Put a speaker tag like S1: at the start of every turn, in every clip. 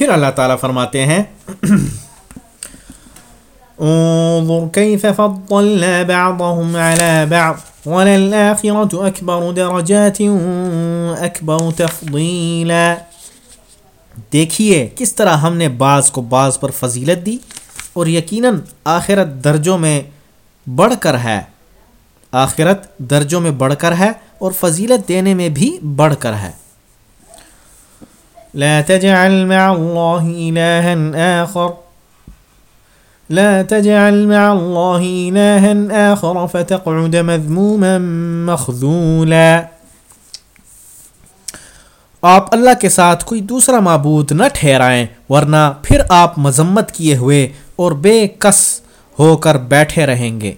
S1: پھر اللہ تعالیٰ فرماتے ہیں، انظر كيف فضلنا بعضهم على بعض، وللآخرة أكبر درجات أكبر تفضيلا۔ دیکھیے کس طرح ہم نے بعض کو بعض پر فضیلت دی اور یقیناً آخرت درجوں میں بڑھ کر ہے۔ آخرت درجوں میں بڑھ کر ہے اور فضیلت دینے میں بھی بڑھ کر ہے۔
S2: لا تجعل مع الله إلها آخر. لا تجعل مع الله إلها آخر فتقعد مذموما مخذولا.
S1: آپ اللہ کے ساتھ کوئی دوسرا معبود نہ ٹھہرائیں، ورنہ پھر آپ مذمت کیے ہوئے اور بے کس ہو کر بیٹھے رہیں گے۔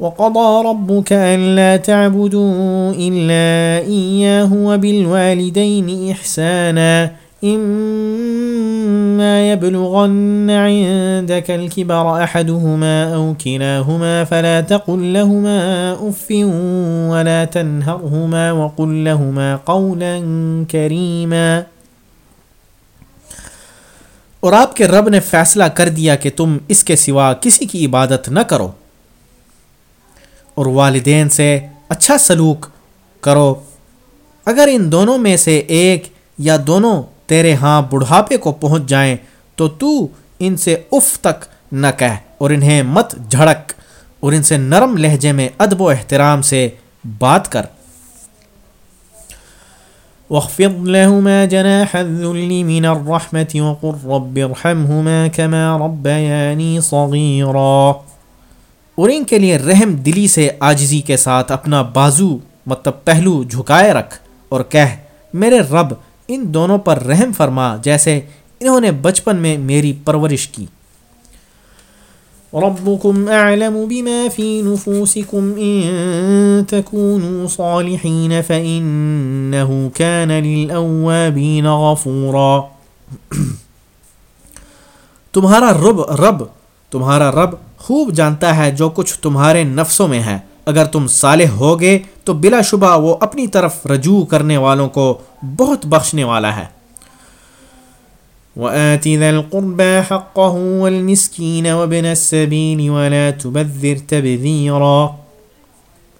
S2: وقضى ربك ألا تعبدوا إلا إياه وبالوالدين إحسانا إما يبلغن عندك الكبر أحدهما أو كلاهما فلا تقل لهما أف ولا تنهرهما وقل لهما قولا كريما
S1: اور آپ کے رب نے فیصلہ کر دیا کہ تم اس کے سوا کسی کی عبادت نہ کرو اور والدین سے اچھا سلوک کرو۔ اگر ان دونوں میں سے ایک یا دونوں تیرے ہاں بڑھاپے کو پہنچ جائیں، تو تو ان سے اف تک نہ کہہ اور انہیں مت جھڑک اور ان سے نرم لہجے میں ادب و احترام سے بات کر۔
S2: واخفض لهما جناح الذل من الرحمة وقل رب ارحمهما كما ربياني صغيرا۔
S1: اور ان کے لیے رحم دلی سے آجزی کے ساتھ اپنا بازو مطلب پہلو جھکائے رکھ اور کہہ، میرے رب، ان دونوں پر رحم فرما جیسے انہوں نے بچپن میں میری پرورش کی۔
S2: ربكم اعلم بما في نفوسكم ان تكونوا صالحين فانه كان للاوابين غفورا۔
S1: تمہارا رب رب، تمہارا رب خوب جانتا ہے جو کچھ تمہارے نفسوں میں ہے۔ اگر تم صالح ہوگے تو بلا شبہ وہ اپنی طرف رجوع کرنے والوں کو بہت بخشنے والا ہے۔
S2: وَآتِ ذَا الْقُرْبَى حَقَّهُ وَالْمِسْكِينَ وَبِنَ السَّبِيلِ وَلَا تُبَذِّرْ تَبْذِيرًا۔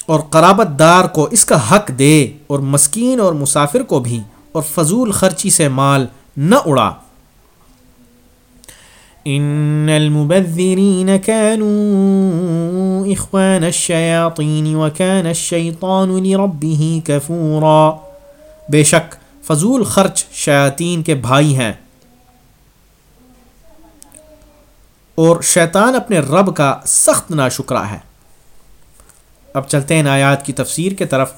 S1: اور قرابت دار کو اس کا حق دے اور مسکین اور مسافر کو بھی اور فضول خرچی سے مال نہ اڑا۔
S2: ان المبذرین كانوا اخوان الشیاطین وكان الشیطان لربه کفورا
S1: بے شک فضول خرچ شیاطین کے بھائی ہیں۔ اور شیطان اپنے رب کا سخت ناشکرا ہے۔ اب چلتے ہیں آیات کی تفسیر کے طرف۔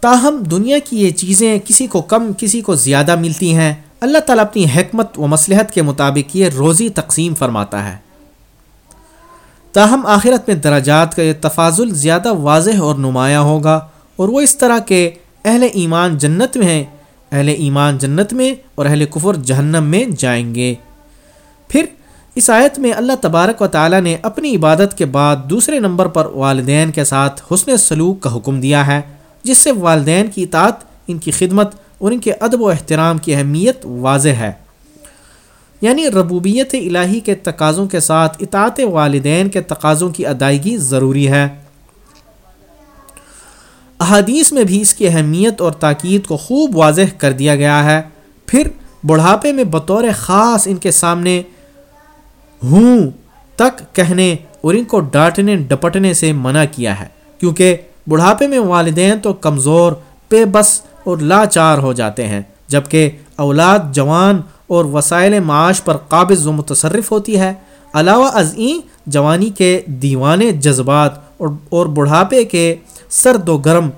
S1: تاہم دنیا کی یہ چیزیں کسی کو کم، کسی کو زیادہ ملتی ہیں۔ اللہ تعالیٰ اپنی حکمت و مصلحت کے مطابق یہ روزی تقسیم فرماتا ہے۔ تاہم آخرت میں درجات کا یہ تفاضل زیادہ واضح اور نمایاں ہوگا اور وہ اس طرح کہ اہل ایمان جنت میں ہیں۔ اہل ایمان جنت میں اور اہل کفر جہنم میں جائیں گے۔ پھر اس آیت میں اللہ تبارک و تعالیٰ نے اپنی عبادت کے بعد دوسرے نمبر پر والدین کے ساتھ حسن سلوک کا حکم دیا ہے۔ جس سے والدین کی اطاعت، ان کی خدمت اور ان کے ادب و احترام کی اہمیت واضح ہے۔ یعنی ربوبیت الہی کے تقاضوں کے ساتھ اطاعت والدین کے تقاضوں کی ادائیگی ضروری ہے۔ احادیث میں بھی اس کی اہمیت اور تاکید کو خوب واضح کر دیا گیا ہے۔ پھر بڑھاپے میں بطور خاص ان کے سامنے ہوں تک کہنے اور ان کو ڈانٹنے، ڈپٹنے سے منع کیا ہے۔ کیونکہ بڑھاپے میں والدین تو کمزور، بے بس اور لاچار ہو جاتے ہیں، جبکہ اولاد جوان اور وسائل معاش پر قابض و متصرف ہوتی ہے۔ علاوہ ازیں جوانی کے دیوانے جذبات اور اور بڑھاپے کے سرد و گرم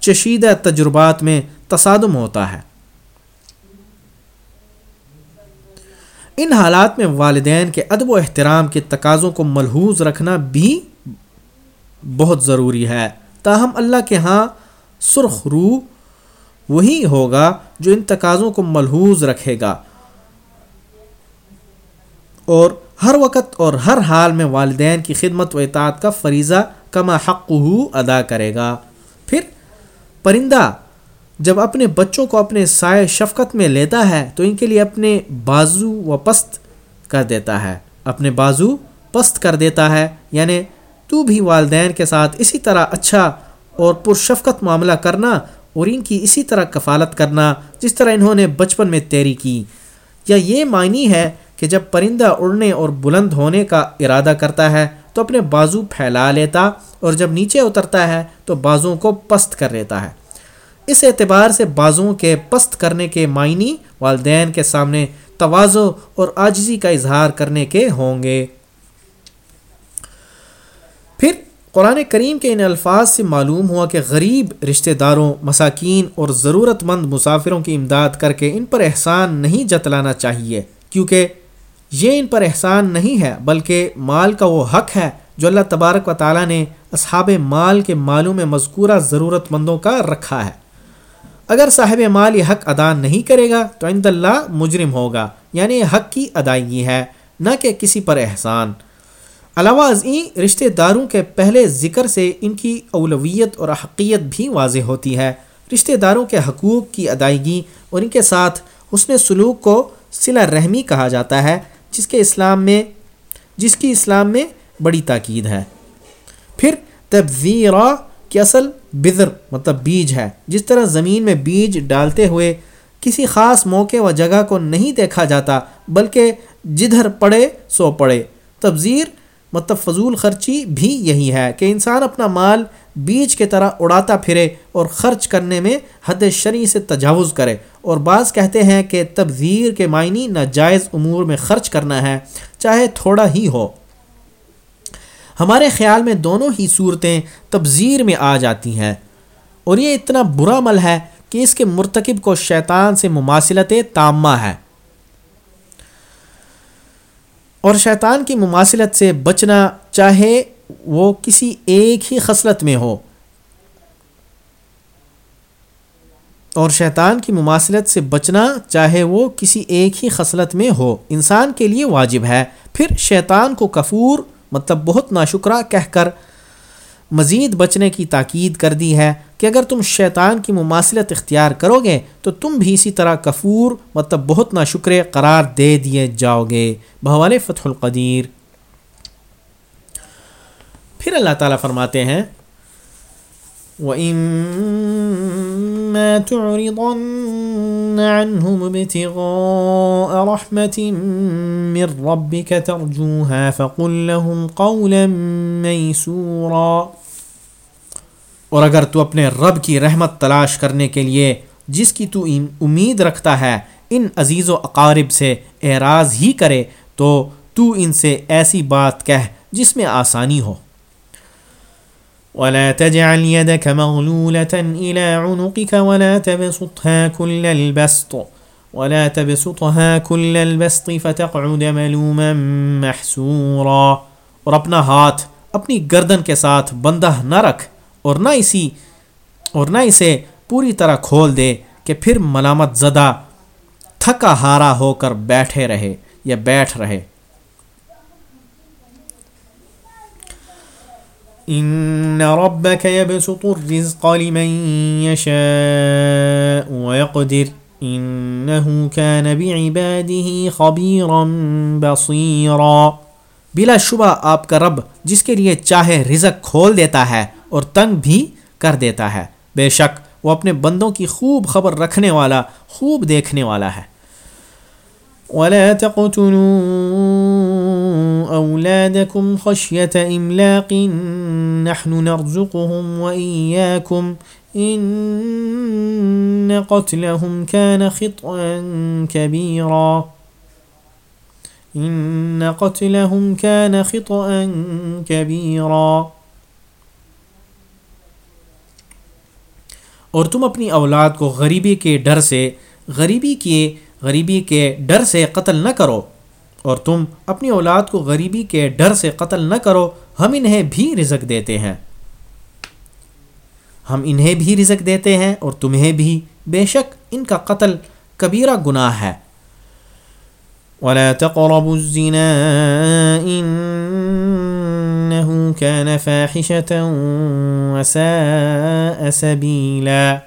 S1: چشیدہ تجربات میں تصادم ہوتا ہے۔ ان حالات میں والدین کے ادب و احترام کے تقاضوں کو ملحوظ رکھنا بھی بہت ضروری ہے۔ تاہم اللہ کے ہاں سرخ روح وہی ہوگا جو ان تقاضوں کو ملحوظ رکھے گا۔ اور ہر وقت اور ہر حال میں والدین کی خدمت و اطاعت کا فریضہ کما حق ادا کرے گا۔ پھر پرندہ جب اپنے بچوں کو اپنے سائے شفقت میں لیتا ہے تو ان کے لیے اپنے بازو و پست کر دیتا ہے۔ اپنے بازو پست کر دیتا ہے یعنی تو بھی والدین کے ساتھ اسی طرح اچھا اور پرشفقت معاملہ کرنا اور ان کی اسی طرح کفالت کرنا جس طرح انہوں نے بچپن میں تیری کی۔ یا یہ معنی ہے کہ جب پرندہ اڑنے اور بلند ہونے کا ارادہ کرتا ہے تو اپنے بازو پھیلا لیتا اور جب نیچے اترتا ہے تو بازوؤں کو پست کر لیتا ہے۔ اس اعتبار سے بازوؤں کے پست کرنے کے معنی والدین کے سامنے توازو اور آجزی کا اظہار کرنے کے ہوں گے۔ پھر قرآن کریم کے ان الفاظ سے معلوم ہوا کہ غریب رشتہ داروں، مساکین اور ضرورت مند مسافروں کی امداد کر کے ان پر احسان نہیں جتلانا چاہیے، کیونکہ یہ ان پر احسان نہیں ہے، بلکہ مال کا وہ حق ہے جو اللہ تبارک و تعالیٰ نے اصحاب مال کے مالوں میں مذکورہ ضرورت مندوں کا رکھا ہے۔ اگر صاحب مال یہ حق ادا نہیں کرے گا تو عند اللہ مجرم ہوگا یعنی یہ حق کی ادائیگی ہے، نہ کہ کسی پر احسان۔ علاوہ ازیں رشتہ داروں کے پہلے ذکر سے ان کی اولویت اور حقیت بھی واضح ہوتی ہے۔ رشتہ داروں کے حقوق کی ادائیگی اور ان کے ساتھ حسن سلوک کو صلہ رحمی کہا جاتا ہے، جس کے اسلام میں، جس کی اسلام میں بڑی تاکید ہے۔ پھر، تبذیرہ کی اصل بذر مطلب بیج ہے۔ جس طرح زمین میں بیج ڈالتے ہوئے کسی خاص موقع و جگہ کو نہیں دیکھا جاتا، بلکہ جدھر پڑے، سو پڑے۔ تبذیر مطلب فضول خرچی بھی یہی ہے کہ انسان اپنا مال بیج کے طرح اڑاتا پھرے اور خرچ کرنے میں حد شرعی سے تجاوز کرے۔ اور بعض کہتے ہیں کہ تبذیر کے معنی ناجائز امور میں خرچ کرنا ہے، چاہے تھوڑا ہی ہو۔ ہمارے خیال میں دونوں ہی صورتیں تبذیر میں آ جاتی ہیں۔ اور یہ اتنا برا عمل ہے کہ اس کے مرتکب کو شیطان سے مماثلت تامہ ہے اور شیطان کی مماثلت سے بچنا چاہے وہ کسی ایک ہی خصلت میں ہو۔ اور شیطان کی مماثلت سے بچنا چاہے وہ کسی ایک ہی خصلت میں ہو۔ انسان کے لیے واجب ہے۔ پھر شیطان کو کفور مطلب بہت ناشکرہ کہہ کر مزید بچنے کی تاکید کر دی ہے کہ اگر تم شیطان کی مماثلت اختیار کرو گے تو تم بھی اسی طرح کفور مطلب بہت نا شکر قرار دے دیے جاؤ گے۔ بہوال فتح القدیر۔ پھر اللہ تعالیٰ فرماتے ہیں اور اگر تو اپنے رب کی رحمت تلاش کرنے کے لیے جس کی تو امید رکھتا ہے، ان عزیز و اقارب سے اعراض ہی کرے، تو تو ان سے ایسی بات کہہ جس میں آسانی ہو۔ ولا تجعل يدك مغلولة إلى عنقك ولا تبسطها كل البسط ولا تبسطها كل البسط فتقعد ملوما محسورا اور اپنا ہاتھ اپنی گردن کے ساتھ بندہ نہ رکھ۔ اور نہ اسی، اور نہ اسے پوری طرح کھول دے کہ پھر ملامت زدہ تھکا ہارا ہو کر بیٹھے رہے یا بیٹھ رہے۔ ان ربك يبسط الرزق لمن يشاء ويقدر انه كان بعباده خبيرا بصيرا بلا شبہ آپ کا رب جس کے لیے چاہے رزق کھول دیتا ہے اور تنگ بھی کر دیتا ہے۔ بے شک وہ اپنے بندوں کی خوب خبر رکھنے والا، خوب دیکھنے والا ہے۔ ولا تقتلوا أولادكم خشية إملاق نحن نرزقهم وإياكم إن قتلهم كان خطأ كبيرا۔ إن قتلهم كان خطأ كبيرا. اور تم اپنی اولاد کو غریبی کے ڈر سے، غریبی کے غریبی کے ڈر سے قتل نہ کرو۔ اور تم اپنی اولاد کو غریبی کے ڈر سے قتل نہ کرو، ہم انہیں بھی رزق دیتے ہیں۔ ہم انہیں بھی رزق دیتے ہیں اور تمہیں بھی۔ بے شک ان کا قتل کبیرہ گناہ ہے۔ وَلَا تَقْرَبُوا الزِّنَا إِنَّهُ
S2: كان فاحشة وساء سبيلا۔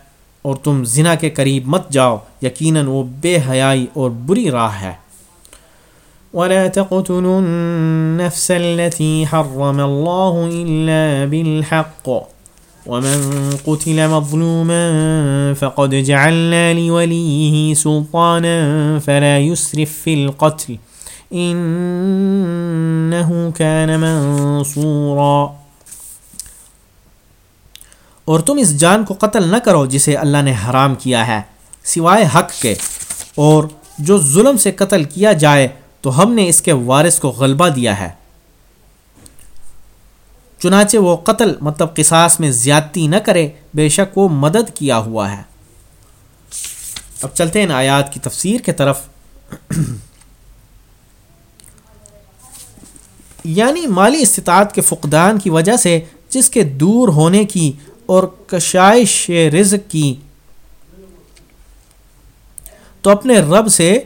S1: اور تم زنا کے قریب مت جاؤ، یقیناً وہ بے حیائی اور بری راہ ہے۔
S2: ولا تقتلوا النفس التي حرم الله إلا بالحق۔ ومن قتل مظلوما فقد جعلنا لوليه سلطانا فلا يسرف في القتل إنه كان منصورا
S1: اور تم اس جان کو قتل نہ کرو جسے اللہ نے حرام کیا ہے، سوائے حق کے۔ اور جو ظلم سے قتل کیا جائے تو ہم نے اس کے وارث کو غلبہ دیا ہے۔ چنانچہ وہ قتل مطلب قصاص میں زیادتی نہ کرے، بے شک وہ مدد کیا ہوا ہے۔ اب چلتے ہیں آیات کی تفسیر کے طرف۔ یعنی مالی استطاعت کے فقدان کی وجہ سے جس کے دور ہونے کی اور کشائش رزق کی۔ تو اپنے رب سے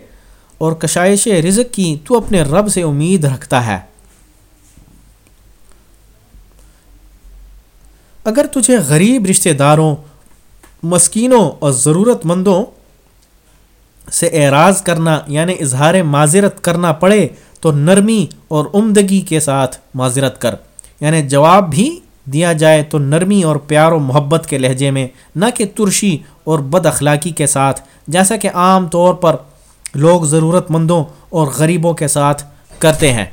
S1: اور کشائش رزق کی تو اپنے رب سے امید رکھتا ہے۔ اگر تجھے غریب رشتہ داروں، مسکینوں اور ضرورت مندوں سے اعراض کرنا یعنی اظہار معذرت کرنا پڑے، تو نرمی اور عمدگی کے ساتھ معذرت کر۔ یعنی جواب بھی دیا جائے تو نرمی اور پیار و محبت کے لہجے میں، نہ کہ ترشی اور بد اخلاقی کے ساتھ۔ جیسا کہ عام طور پر لوگ ضرورت مندوں اور غریبوں کے ساتھ کرتے ہیں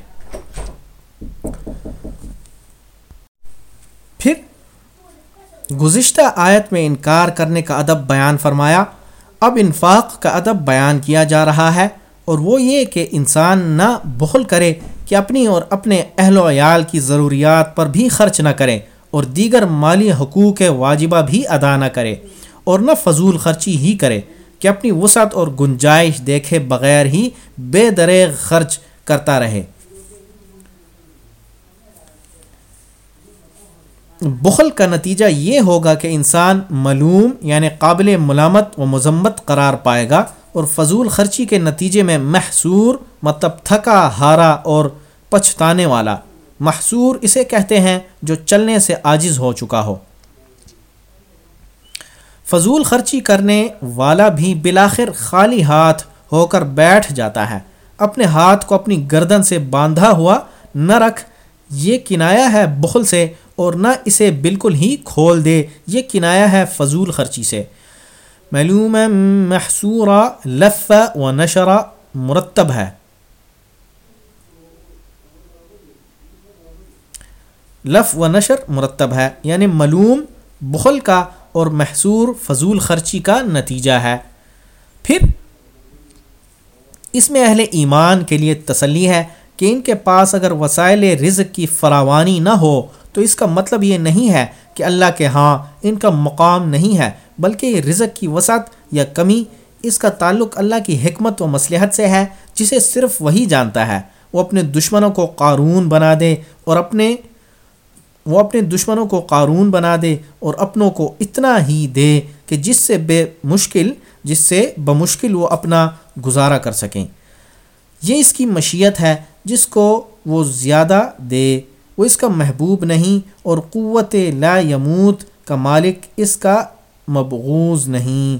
S1: پھر گزشتہ آیت میں انکار کرنے کا ادب بیان فرمایا، اب انفاق کا ادب بیان کیا جا رہا ہے اور وہ یہ کہ انسان نہ بخل کرے کہ اپنی اور اپنے اہل و عیال کی ضروریات پر بھی خرچ نہ کریں اور دیگر مالی حقوق واجبہ بھی ادا نہ کرے اور نہ فضول خرچی ہی کرے کہ اپنی وسعت اور گنجائش دیکھے بغیر ہی بے دریغ خرچ کرتا رہے۔ بخل کا نتیجہ یہ ہوگا کہ انسان ملوم یعنی قابل ملامت و مذمت قرار پائے گا اور فضول خرچی کے نتیجے میں محصور مطلب تھکا، ہارا اور پچھتانے والا۔ محصور اسے کہتے ہیں جو چلنے سے عاجز ہو چکا ہو۔ فضول خرچی کرنے والا بھی بلاخر خالی ہاتھ ہو کر بیٹھ جاتا ہے۔ اپنے ہاتھ کو اپنی گردن سے باندھا ہوا نہ رکھ، یہ کنایا ہے بخل سے اور نہ اسے بالکل ہی کھول دے۔ یہ کنایا ہے فضول خرچی سے۔ معلوم محصورہ لف و نشرہ مرتب ہے۔ لف و نشر مرتب ہے۔ یعنی معلوم، بخل کا اور محصور فضول خرچی کا نتیجہ ہے۔ پھر اس میں اہل ایمان کے لیے تسلی ہے کہ ان کے پاس اگر وسائل رزق کی فراوانی نہ ہو تو اس کا مطلب یہ نہیں ہے کہ اللہ کے ہاں ان کا مقام نہیں ہے، بلکہ یہ رزق کی وسعت یا کمی اس کا تعلق اللہ کی حکمت و مصلحت سے ہے، جسے صرف وہی جانتا ہے۔ وہ اپنے دشمنوں کو قارون بنا دے اور اپنے، وہ اپنے دشمنوں کو قارون بنا دے اور اپنوں کو اتنا ہی دے کہ جس سے بے مشکل، جس سے بمشکل وہ اپنا گزارا کر سکیں۔ یہ اس کی مشیت ہے جس کو وہ زیادہ دے۔ وہ اس کا محبوب نہیں اور قوت لا یموت کا مالک اس کا مبغوض نہیں۔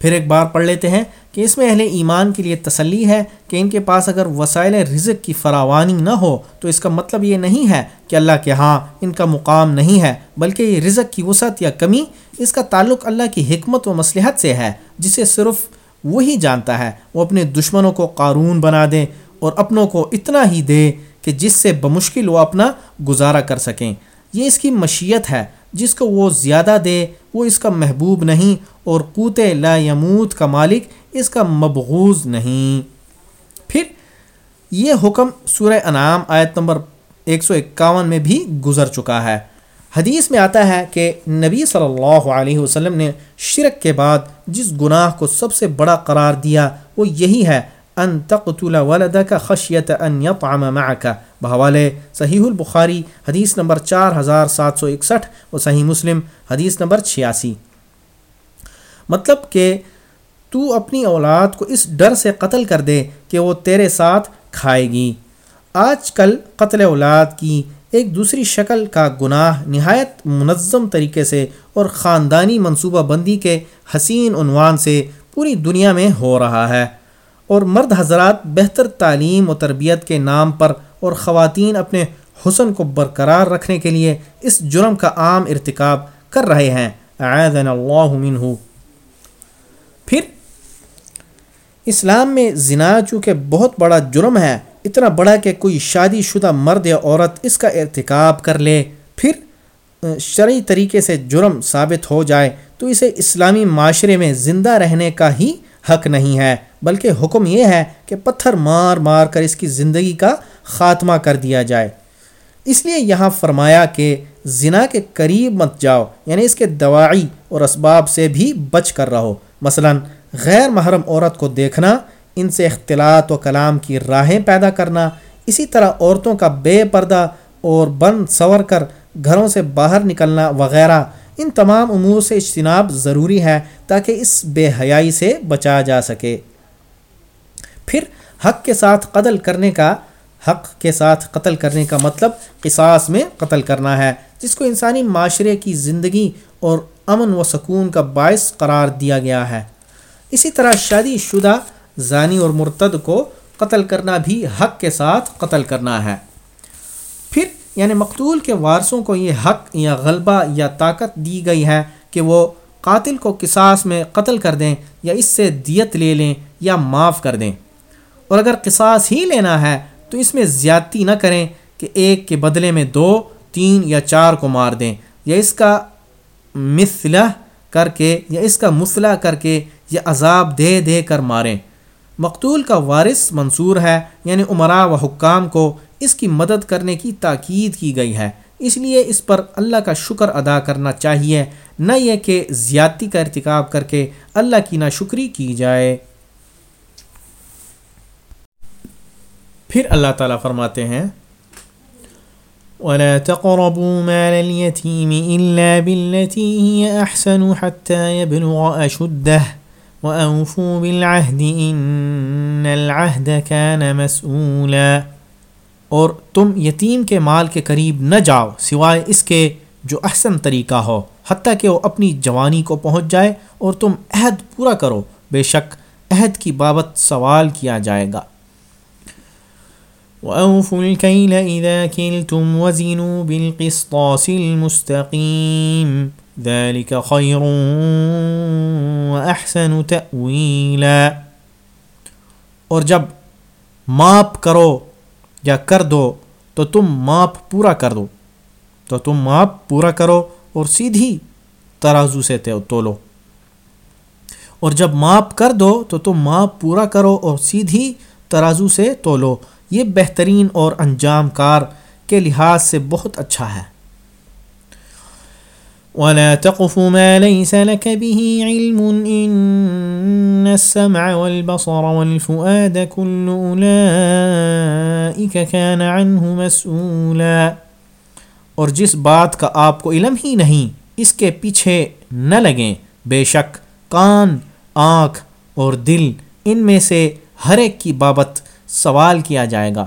S1: پھر ایک بار پڑھ لیتے ہیں کہ اس میں اہل ایمان کے لیے تسلی ہے کہ ان کے پاس اگر وسائل رزق کی فراوانی نہ ہو تو اس کا مطلب یہ نہیں ہے کہ اللہ کے ہاں ان کا مقام نہیں ہے، بلکہ یہ رزق کی وسعت یا کمی اس کا تعلق اللہ کی حکمت و مصلحت سے ہے، جسے صرف وہی جانتا ہے۔ وہ اپنے دشمنوں کو قارون بنا دے اور اپنوں کو اتنا ہی دے کہ جس سے بمشکل وہ اپنا گزارا کر سکیں۔ یہ اس کی مشیت ہے، جس کو وہ زیادہ دے، وہ اس کا محبوب نہیں اور قوت لا یموت کا مالک اس کا مبغوض نہیں۔ پھر یہ حکم سورہ انعام آیت نمبر 151 میں بھی گزر چکا ہے۔ حدیث میں آتا ہے کہ نبی صلی اللہ علیہ وسلم نے شرک کے بعد جس گناہ کو سب سے بڑا قرار دیا وہ یہی ہے ان تقتل ولدک خشیت ان یطعم معک بحوالے صحیح البخاری، حدیث نمبر چار ہزار سات سو اکسٹھ اور صحیح مسلم، حدیث نمبر چھیاسی. مطلب کہ تو اپنی اولاد کو اس ڈر سے قتل کر دے کہ وہ تیرے ساتھ کھائے گی۔ آج کل قتل اولاد کی ایک دوسری شکل کا گناہ نہایت منظم طریقے سے اور خاندانی منصوبہ بندی کے حسین عنوان سے پوری دنیا میں ہو رہا ہے۔ اور مرد حضرات بہتر تعلیم و تربیت کے نام پر اور خواتین اپنے حسن کو برقرار رکھنے کے لیے اس جرم کا عام ارتکاب کر رہے ہیں۔ اللہ منہ۔ پھر، اسلام میں زنا چونکہ بہت بڑا جرم ہے، اتنا بڑا کہ کوئی شادی شدہ مرد یا عورت اس کا ارتکاب کر لے، پھر شرعی طریقے سے جرم ثابت ہو جائے تو اسے اسلامی معاشرے میں زندہ رہنے کا ہی حق نہیں ہے، بلکہ حکم یہ ہے کہ پتھر مار مار کر اس کی زندگی کا خاتمہ کر دیا جائے۔ اس لیے یہاں فرمایا کہ زنا کے قریب مت جاؤ یعنی اس کے دواعی اور اسباب سے بھی بچ کر رہو۔ مثلا، غیر محرم عورت کو دیکھنا، ان سے اختلاط و کلام کی راہیں پیدا کرنا، اسی طرح عورتوں کا بے پردہ اور بند سور کر گھروں سے باہر نکلنا وغیرہ۔ ان تمام امور سے اجتناب ضروری ہے تاکہ اس بے حیائی سے بچا جا سکے۔ پھر حق کے ساتھ قتل کرنے کا حق کے ساتھ قتل کرنے کا مطلب قصاص میں قتل کرنا ہے، جس کو انسانی معاشرے کی زندگی اور امن و سکون کا باعث قرار دیا گیا ہے۔ اسی طرح شادی شدہ زانی اور مرتد کو قتل کرنا بھی حق کے ساتھ قتل کرنا ہے۔ یعنی مقتول کے وارثوں کو یہ حق یا غلبہ یا طاقت دی گئی ہے کہ وہ قاتل کو قصاص میں قتل کر دیں یا اس سے دیت لے لیں یا معاف کر دیں۔ اور اگر قصاص ہی لینا ہے تو اس میں زیادتی نہ کریں کہ ایک کے بدلے میں دو، تین یا چار کو مار دیں۔ یا اس کا مثلہ کر کے، یا اس کا مسلح کر کے یا عذاب دے دے کر ماریں۔ مقتول کا وارث منصور ہے یعنی عمرا و حکام کو اس کی مدد کرنے کی تاکید کی گئی ہے۔ اس لیے اس پر اللہ کا شکر ادا کرنا چاہیے، نہ یہ کہ زیادتی کا ارتکاب کر کے اللہ کی نہ شکری کی جائے۔ پھر اللہ تعالیٰ فرماتے ہیں،
S2: ولا تقربوا مال اليتيم إلا بالتي هي أحسن حتى يبلغ أشده وأوفوا بالعهد إن العهد كان مسؤولا
S1: اور تم یتیم کے مال کے قریب نہ جاؤ سوائے اس کے جو احسن طریقہ ہو، حتیٰ کہ وہ اپنی جوانی کو پہنچ جائے اور تم عہد پورا کرو۔ بے شک عہد کی بابت سوال کیا جائے گا۔
S2: وأوفوا الكيل إذا كلتم وزنوا بالقسطاس المستقيم ذلك خير وأحسن تأويلا۔
S1: اور جب ماپ کرو یا کر دو تو تم ماپ پورا کر دو۔ تو تم ماپ پورا کرو اور سیدھی ترازو سے تولو۔ اور جب ماپ کر دو تو تم ماپ پورا کرو اور سیدھی ترازو سے تولو۔ یہ بہترین اور انجام کار کے لحاظ سے بہت اچھا ہے۔
S2: ولا تقف ما ليس لك به علم إن السمع والبصر والفؤاد كل أولئك كان عنه مسؤولا
S1: اور جس بات کا آپ کو علم ہی نہیں، اس کے پیچھے نہ لگیں۔ بے شک کان، آنکھ اور دل، ان میں سے ہر ایک کی بابت سوال کیا جائے گا۔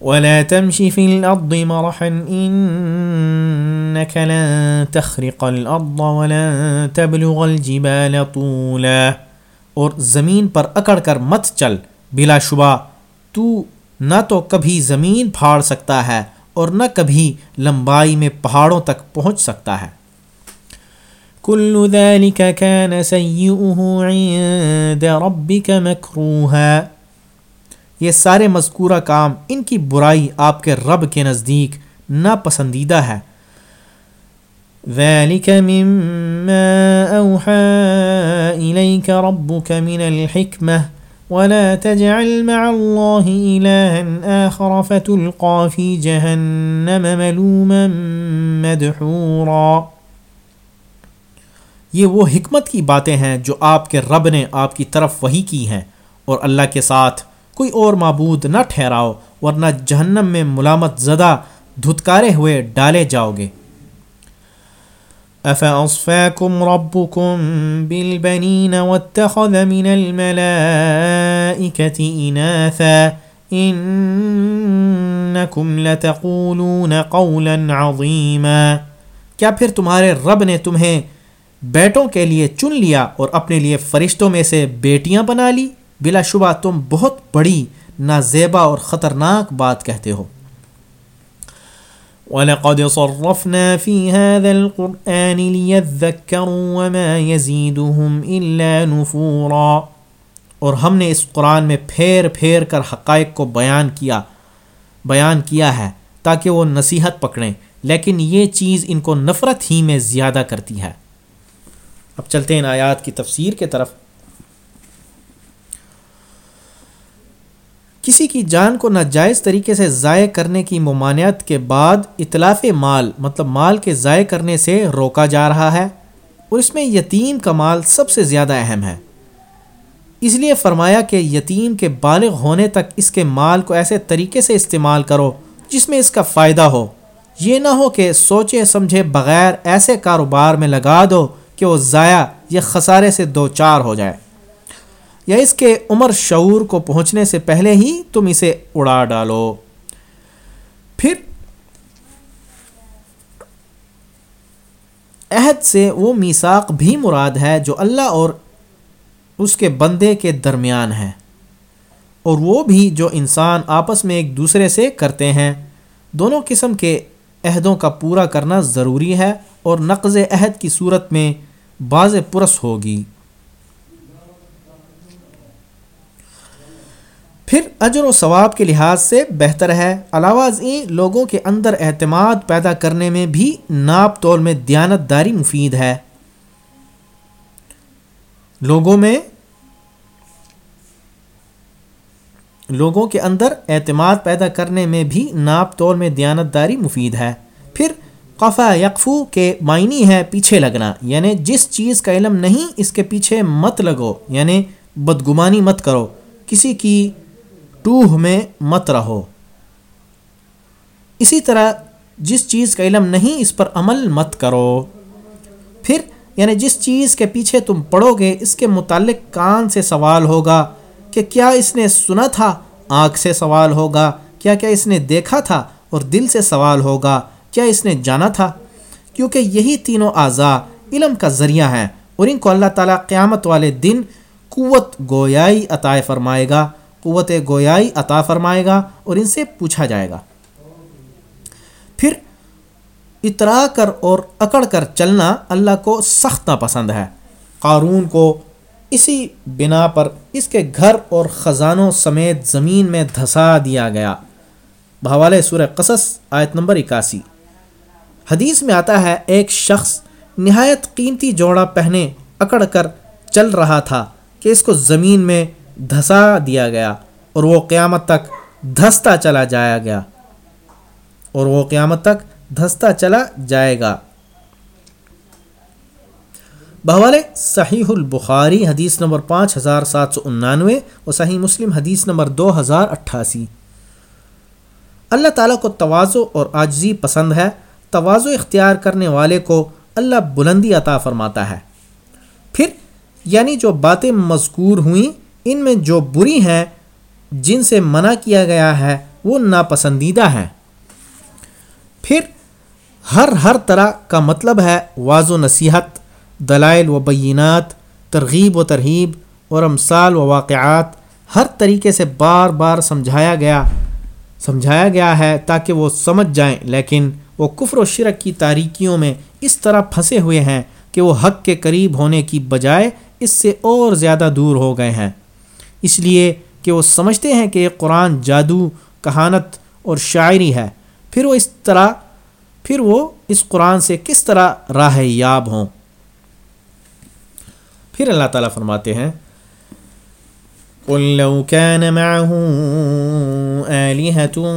S2: ولا تمشي في الأرض مرحا إنك لن تخرق الأرض ولن تبلغ الجبال طولا۔
S1: اور زمین پر اکڑ کر مت چل، بلا شبہ۔ تو نہ تو کبھی زمین پھاڑ سکتا ہے اور نہ کبھی لمبائی میں پہاڑوں تک پہنچ سکتا ہے۔
S2: كل ذلك كان سيئه عند ربك مكروها
S1: یہ سارے مذکورہ کام ان کی برائی آپ کے رب کے نزدیک ناپسندیدہ ہے۔
S2: ذلك مما أوحى إليك ربك من الحكمة ولا تجعل مع الله إلها آخر فتلقى في جهنم ملوما مدحورا۔
S1: یہ وہ حکمت کی باتیں ہیں جو آپ کے رب نے آپ کی طرف وہی کی ہیں اور اللہ کے ساتھ کوئی اور معبود نہ ٹھہراؤ، ورنہ جہنم میں ملامت زدہ دھتکارے ہوئے ڈالے جاؤ گے۔
S2: أفأصفاكم ربكم بالبنين واتخذ من الملائكة إناثا انکم لتقولون قولا عظیما
S1: کیا پھر تمہارے رب نے تمہیں بیٹوں کے لیے چن لیا اور اپنے لیے فرشتوں میں سے بیٹیاں بنا لی؟ بلا شبہ تم بہت بڑی نازیبا اور خطرناک بات کہتے ہو۔
S2: وَلَقَدْ صَرَّفْنَا فِي هَذَا الْقُرْآنِ لِيَذَّكَّرُوا وَمَا يَزِيدُهُمْ إِلَّا نُفُورًا۔
S1: اور ہم نے اس قرآن میں پھیر پھیر کر حقائق کو بیان کیا بیان کیا ہے تاکہ وہ نصیحت پکڑیں، لیکن یہ چیز ان کو نفرت ہی میں زیادہ کرتی ہے۔ اب چلتے ہیں آیات کی تفسیر کے طرف۔ کسی کی جان کو ناجائز طریقے سے ضائع کرنے کی ممانعت کے بعد اطلاف مال مطلب مال کے ضائع کرنے سے روکا جا رہا ہے۔ اور اس میں یتیم کا مال سب سے زیادہ اہم ہے۔ اس لیے فرمایا کہ یتیم کے بالغ ہونے تک اس کے مال کو ایسے طریقے سے استعمال کرو جس میں اس کا فائدہ ہو۔ یہ نہ ہو کہ سوچے سمجھے بغیر ایسے کاروبار میں لگا دو کہ وہ ضائع یا خسارے سے دو چار ہو جائے۔ یا اس کے عمر شعور کو پہنچنے سے پہلے ہی تم اسے اڑا ڈالو۔ پھر عہد سے وہ میساک بھی مراد ہے جو اللہ اور اس کے بندے کے درمیان ہے۔ اور وہ بھی جو انسان آپس میں ایک دوسرے سے کرتے ہیں، دونوں قسم کے عہدوں کا پورا کرنا ضروری ہے اور نقض عہد کی صورت میں باز پرس ہوگی۔ پھر اجر و ثواب کے لحاظ سے بہتر ہے۔ علاوہ ازیں لوگوں کے اندر اعتماد پیدا کرنے میں بھی ناپ تول میں دیانت داری مفید ہے۔ لوگوں میں، لوگوں کے اندر اعتماد پیدا کرنے میں بھی ناپ تول میں دیانت داری مفید ہے۔ پھر قفا یکفو کے معنی ہے پیچھے لگنا یعنی جس چیز کا علم نہیں، اس کے پیچھے مت لگو یعنی بدگمانی مت کرو۔ کسی کی ٹوہ میں مت رہو۔ اسی طرح جس چیز کا علم نہیں، اس پر عمل مت کرو۔ پھر یعنی جس چیز کے پیچھے تم پڑھو گے، اس کے متعلق کان سے سوال ہوگا کہ کیا اس نے سنا تھا؟ آنکھ سے سوال ہوگا، کیا کیا اس نے دیکھا تھا؟ اور دل سے سوال ہوگا، کیا اس نے جانا تھا؟ کیونکہ یہی تینوں اعضاء علم کا ذریعہ ہیں اور ان کو اللہ تعالیٰ قیامت والے دن قوت گویائی عطائے فرمائے گا۔ قوت گویائی عطا فرمائے گا اور ان سے پوچھا جائے گا۔ پھر اترا کر اور اکڑ کر چلنا اللہ کو سخت ناپسند ہے۔ قارون کو اسی بنا پر اس کے گھر اور خزانوں سمیت زمین میں دھسا دیا گیا۔ بحوالے سورہ قصص آیت نمبر اکاسی۔ حدیث میں آتا ہے، ایک شخص نہایت قیمتی جوڑا پہنے اکڑ کر چل رہا تھا کہ اس کو زمین میں دھسا دیا گیا اور وہ قیامت تک دھستا چلا جایا گیا۔ اور وہ قیامت تک دھستا چلا جائے گا۔ بہوالے صحیح البخاری حدیث نمبر پانچ ہزار سات سو انانوے اور صحیح مسلم حدیث نمبر دو ہزار اٹھاسی۔ اللہ تعالیٰ کو توازو اور آجزی پسند ہے۔ توازو اختیار کرنے والے کو اللہ بلندی عطا فرماتا ہے۔ پھر یعنی جو باتیں مذکور ہوئیں ان میں جو بری ہیں، جن سے منع کیا گیا ہے، وہ ناپسندیدہ ہیں۔ پھر، ہر ہر طرح کا مطلب ہے واض و نصیحت، دلائل و بینات، ترغیب و ترغیب اور امثال و واقعات۔ ہر طریقے سے بار بار سمجھایا گیا سمجھایا گیا ہے تاکہ وہ سمجھ جائیں، لیکن وہ کفر و شرک کی تاریکیوں میں اس طرح پھنسے ہوئے ہیں کہ وہ حق کے قریب ہونے کی بجائے اس سے اور زیادہ دور ہو گئے ہیں۔ اس لیے کہ وہ سمجھتے ہیں کہ قرآن جادو، کہانت اور شاعری ہے۔ پھر وہ اس طرح، پھر وہ اس قرآن سے کس طرح راہ یاب ہوں؟ پھر اللہ تعالیٰ فرماتے ہیں، قل لو كان معه آلهة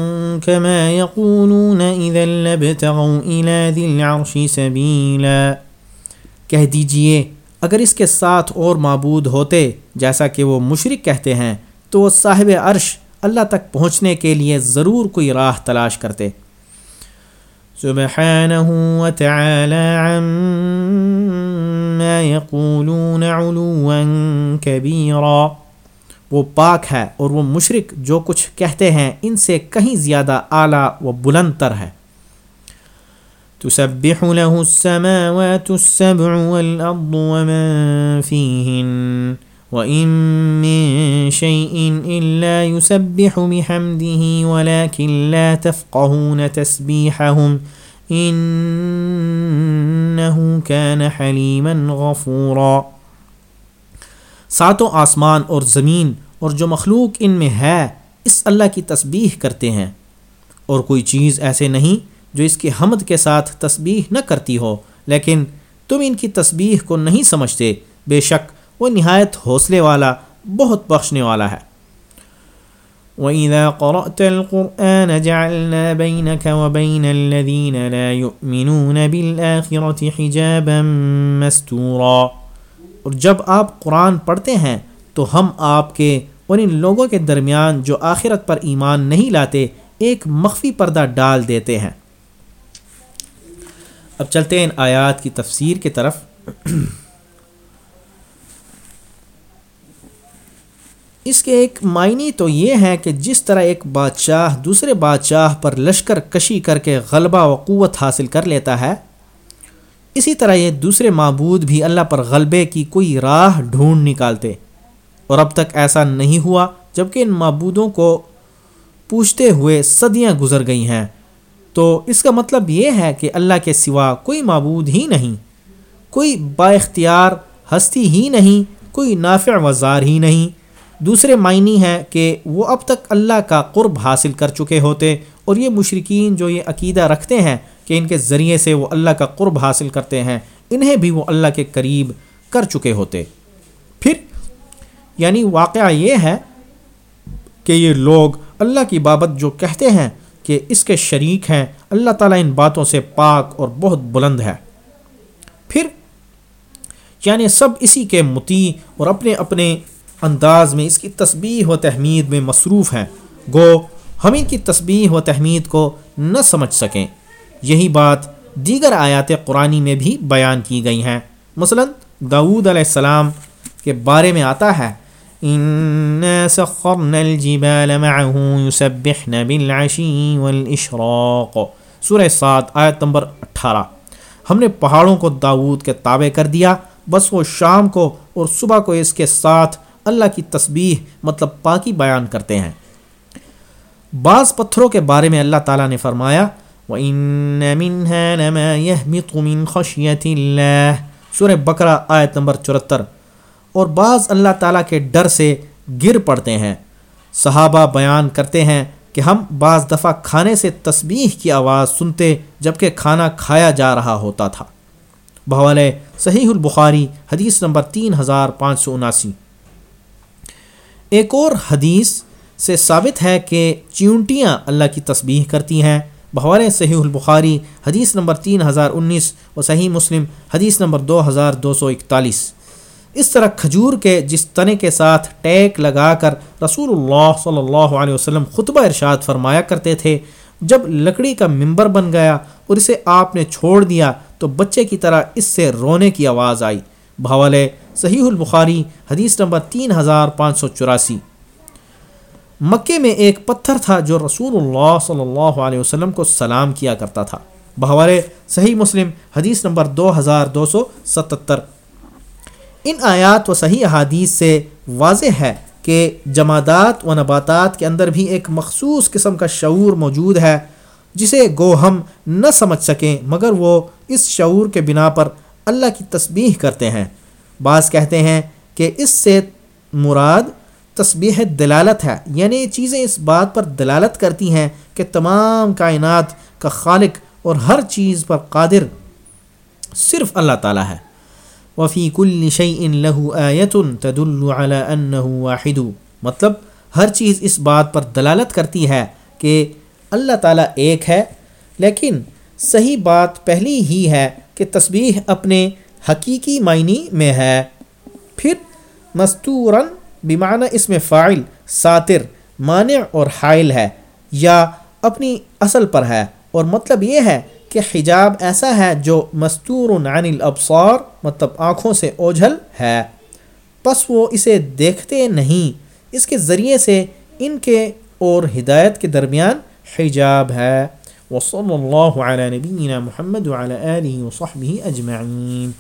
S1: كما يقولون إذا لابتغوا إلى ذي العرش سبيلا۔ کہہ دیجیے اگر اس کے ساتھ اور معبود ہوتے جیسا کہ وہ مشرق کہتے ہیں، تو وہ صاحب عرش اللہ تک پہنچنے کے لیے ضرور کوئی راہ تلاش کرتے۔ وہ پاک ہے اور وہ مشرق جو کچھ کہتے ہیں، ان سے کہیں زیادہ اعلیٰ و بلند تر ہے۔
S2: تسبح له السماوات السبع والأرض ومن فيهن وإن من شيء إلا يسبح بحمده ولكن لا تفقهون تسبيحهم إنه كان حليما غفورا
S1: ساتوں آسمان اور زمین اور جو مخلوق ان میں ہے اس اللہ کی تسبیح کرتے ہیں اور کوئی چیز ایسے نہیں جو اس کی حمد کے ساتھ تسبیح نہ کرتی ہو، لیکن تم ان کی تسبیح کو نہیں سمجھتے، بے شک وہ نہایت حوصلے والا، بہت بخشنے والا ہے۔
S2: وَإِذَا قَرَأْتَ الْقُرْآنَ جَعَلْنَا بَيْنَكَ وَبَيْنَ الَّذِينَ لَا يُؤْمِنُونَ بِالْآخِرَةِ حِجَابًا مَسْتُورًا۔
S1: اور جب آپ قرآن پڑھتے ہیں، تو ہم آپ کے اور ان لوگوں کے درمیان جو آخرت پر ایمان نہیں لاتے، ایک مخفی پردہ ڈال دیتے ہیں۔ اب چلتے ہیں ان آیات کی تفسیر کی طرف۔ اس کے ایک معنی تو یہ ہے کہ جس طرح ایک بادشاہ دوسرے بادشاہ پر لشکر کشی کر کے غلبہ و قوت حاصل کر لیتا ہے، اسی طرح یہ دوسرے معبود بھی اللہ پر غلبے کی کوئی راہ ڈھونڈ نکالتے۔ اور اب تک ایسا نہیں ہوا جبکہ ان معبودوں کو پوچھتے ہوئے صدیاں گزر گئی ہیں۔ تو اس کا مطلب یہ ہے کہ اللہ کے سوا کوئی معبود ہی نہیں، کوئی با اختیار ہستی ہی نہیں، کوئی نافع وزار ہی نہیں۔ دوسرے معنی ہے کہ وہ اب تک اللہ کا قرب حاصل کر چکے ہوتے اور یہ مشرقین جو یہ عقیدہ رکھتے ہیں کہ ان کے ذریعے سے وہ اللہ کا قرب حاصل کرتے ہیں، انہیں بھی وہ اللہ کے قریب کر چکے ہوتے۔ پھر یعنی واقعہ یہ ہے کہ یہ لوگ اللہ کی بابت جو کہتے ہیں کہ اس کے شریک ہیں، اللہ تعالیٰ ان باتوں سے پاک اور بہت بلند ہے۔ پھر یعنی سب اسی کے متی اور اپنے اپنے انداز میں اس کی تسبیح و تحمید میں مصروف ہیں۔ گو، ہم ان کی تسبیح و تحمید کو نہ سمجھ سکیں۔ یہی بات دیگر آیات قرآنی میں بھی بیان کی گئی ہیں۔ مثلا داود علیہ السلام کے بارے میں آتا ہے۔ سورہ سات آیت نمبر اٹھارہ۔ ہم نے پہاڑوں کو داود کے تابع کر دیا، بس وہ شام کو اور صبح کو اس کے ساتھ اللہ کی تسبیح مطلب پاکی بیان کرتے ہیں۔ بعض پتھروں کے بارے میں اللہ تعالیٰ نے فرمایا، وَإِنَّ مِنْهَا لَمَا يَهْمِطُ مِنْ خَشْيَةِ اللَّهِ۔ سورہ بقرہ آیت نمبر چورتر۔ اور بعض اللہ تعالیٰ کے ڈر سے گر پڑتے ہیں۔ صحابہ بیان کرتے ہیں کہ ہم بعض دفعہ کھانے سے تسبیح کی آواز سنتے جبکہ کھانا کھایا جا رہا ہوتا تھا۔ بحوالے صحیح البخاری حدیث نمبر تین ہزار پانچ سو اناسی۔ ایک اور حدیث سے ثابت ہے کہ چیونٹیاں اللہ کی تسبیح کرتی ہیں۔ بہوار صحیح البخاری حدیث نمبر تین ہزار انیس و صحیح مسلم حدیث نمبر دو ہزار دو سو اکتالیس۔ اس طرح کھجور کے جس تنے کے ساتھ ٹیک لگا کر رسول اللہ صلی اللہ علیہ وسلم خطبہ ارشاد فرمایا کرتے تھے، جب لکڑی کا ممبر بن گیا اور اسے آپ نے چھوڑ دیا تو بچے کی طرح اس سے رونے کی آواز آئی۔ بھاولے صحیح البخاری، حدیث نمبر تین ہزار پانچ سو چوراسی۔ مکے میں ایک پتھر تھا جو رسول اللہ صلی اللہ علیہ وسلم کو سلام کیا کرتا تھا۔ بہوارے صحیح مسلم، حدیث نمبر دو ہزار دو سو ستتر۔ ان آیات و صحیح احادیث سے واضح ہے کہ جمادات و نباتات کے اندر بھی ایک مخصوص قسم کا شعور موجود ہے، جسے گو ہم نہ سمجھ سکیں، مگر وہ اس شعور کے بنا پر اللہ کی تسبیح کرتے ہیں۔ بعض کہتے ہیں کہ اس سے مراد تسبیح دلالت ہے یعنی چیزیں اس بات پر دلالت کرتی ہیں کہ تمام کائنات کا خالق اور ہر چیز پر قادر صرف اللہ تعالیٰ ہے۔ وفی کل شعی لہو ایتن تد واحد. مطلب ہر چیز اس بات پر دلالت کرتی ہے کہ اللہ تعالیٰ ایک ہے، لیکن صحیح بات پہلی ہی ہے کہ تسبیح اپنے حقیقی معنی میں ہے۔ پھر، مستوراً بیمانہ اس میں فائل ساتر، مانع اور حائل ہے یا اپنی اصل پر ہے۔ اور مطلب یہ ہے کہ حجاب ایسا ہے جو مستور عن الابصار مطلب آنکھوں سے اوجھل ہے۔ پس وہ اسے دیکھتے نہیں، اس کے ذریعے سے ان کے اور ہدایت کے درمیان حجاب ہے۔ وصلی اللہ علیہ نبینا محمد وعلى آلہ وصحبہ اجمعین۔